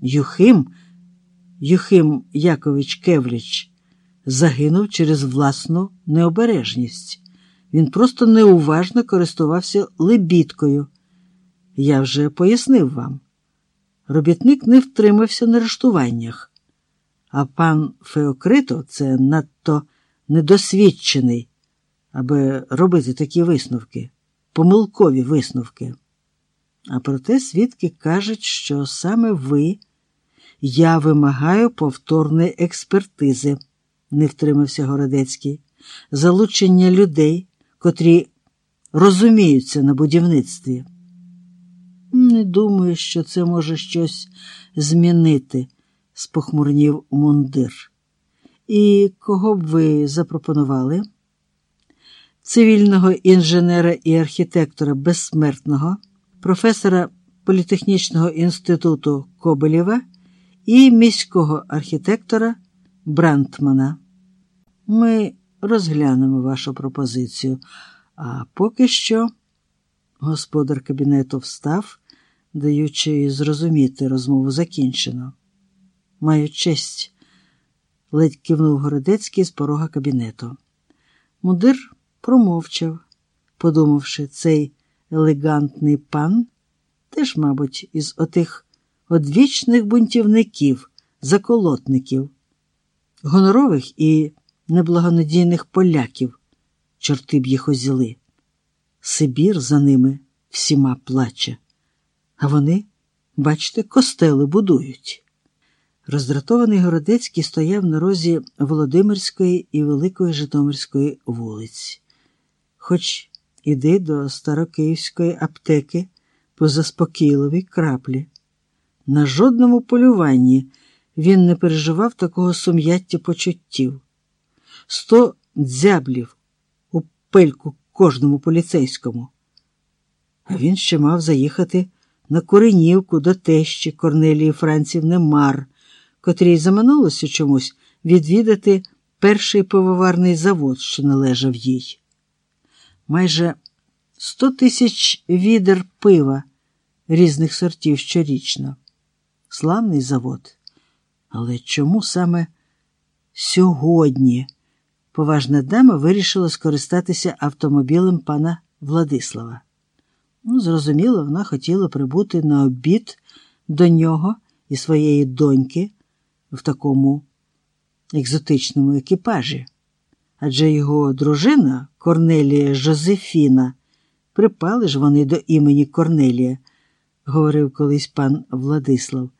Юхим, Юхим Якович Кевліч, загинув через власну необережність. Він просто неуважно користувався лебідкою. Я вже пояснив вам. Робітник не втримався на рештуваннях, а пан Феокрито це надто недосвідчений, аби робити такі висновки, помилкові висновки. А проте свідки кажуть, що саме ви, я вимагаю повторної експертизи, не втримався Городецький, залучення людей, котрі розуміються на будівництві. Не думаю, що це може щось змінити, спохмурнів мундир. І кого б ви запропонували? Цивільного інженера і архітектора безсмертного, професора Політехнічного інституту Кобелєва і міського архітектора Брантмана. Ми розглянемо вашу пропозицію, а поки що. Господар кабінету встав, даючи зрозуміти, розмову закінчено. Маю честь, ледь кивнув Городецький з порога кабінету. Мудир промовчав, подумавши, цей елегантний пан теж, мабуть, із отих одвічних бунтівників, заколотників, гонорових і неблагонадійних поляків, чорти б їх озіли. Сибір за ними всіма плаче, а вони, бачите, костели будують. Роздратований Городецький стояв на розі Володимирської і Великої Житомирської вулиць. Хоч іди до старокиївської аптеки по заспокійливій краплі. На жодному полюванні він не переживав такого сум'яття почуттів. Сто дзяблів у пельку кожному поліцейському. А він ще мав заїхати на Куренівку до тещі Корнелії Францівни Мар, котрій заманулося чомусь відвідати перший пивоварний завод, що належав їй. Майже сто тисяч відер пива різних сортів щорічно. Славний завод. Але чому саме сьогодні? поважна дама вирішила скористатися автомобілем пана Владислава. Ну, Зрозуміло, вона хотіла прибути на обід до нього і своєї доньки в такому екзотичному екіпажі. Адже його дружина Корнелія Жозефіна, припали ж вони до імені Корнелія, говорив колись пан Владислав,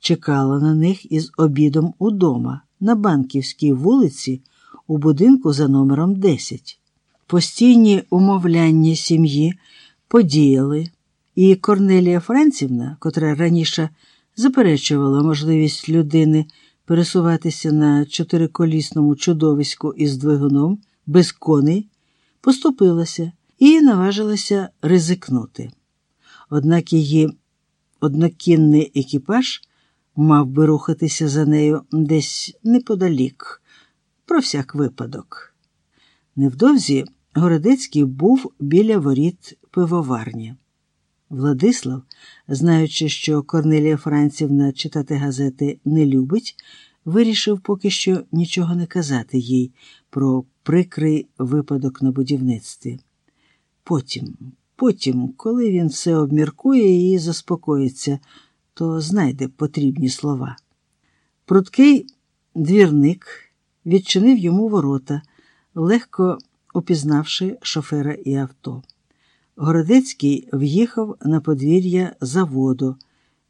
чекала на них із обідом удома на Банківській вулиці у будинку за номером 10. Постійні умовляння сім'ї подіяли, і Корнелія Францівна, котра раніше заперечувала можливість людини пересуватися на чотириколісному чудовиську із двигуном без коней, поступилася і наважилася ризикнути. Однак її однокінний екіпаж мав би рухатися за нею десь неподалік про всяк випадок. Невдовзі Городецький був біля воріт пивоварні. Владислав, знаючи, що Корнелія Францівна читати газети не любить, вирішив поки що нічого не казати їй про прикрий випадок на будівництві. Потім, потім, коли він все обміркує і заспокоїться, то знайде потрібні слова. Пруткий двірник відчинив йому ворота, легко упізнавши шофера і авто. Городецький в'їхав на подвір'я заводу,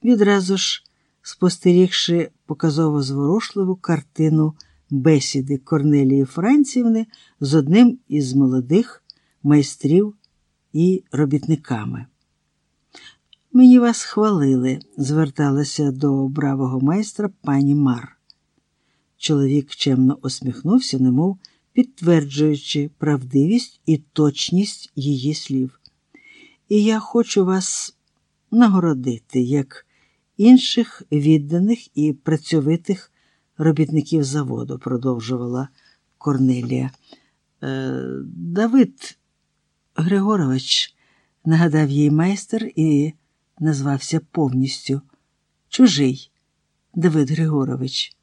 відразу ж спостерігши показово зворушливу картину бесіди Корнелії Францівни з одним із молодих майстрів і робітниками. Мені вас хвалили, зверталася до бравого майстра пані Мар. Чоловік чемно усміхнувся, немов підтверджуючи правдивість і точність її слів. І я хочу вас нагородити, як інших відданих і працьовитих робітників заводу, продовжувала Корнелія. Е, Давид Григорович, нагадав їй майстер і назвався повністю чужий Давид Григорович.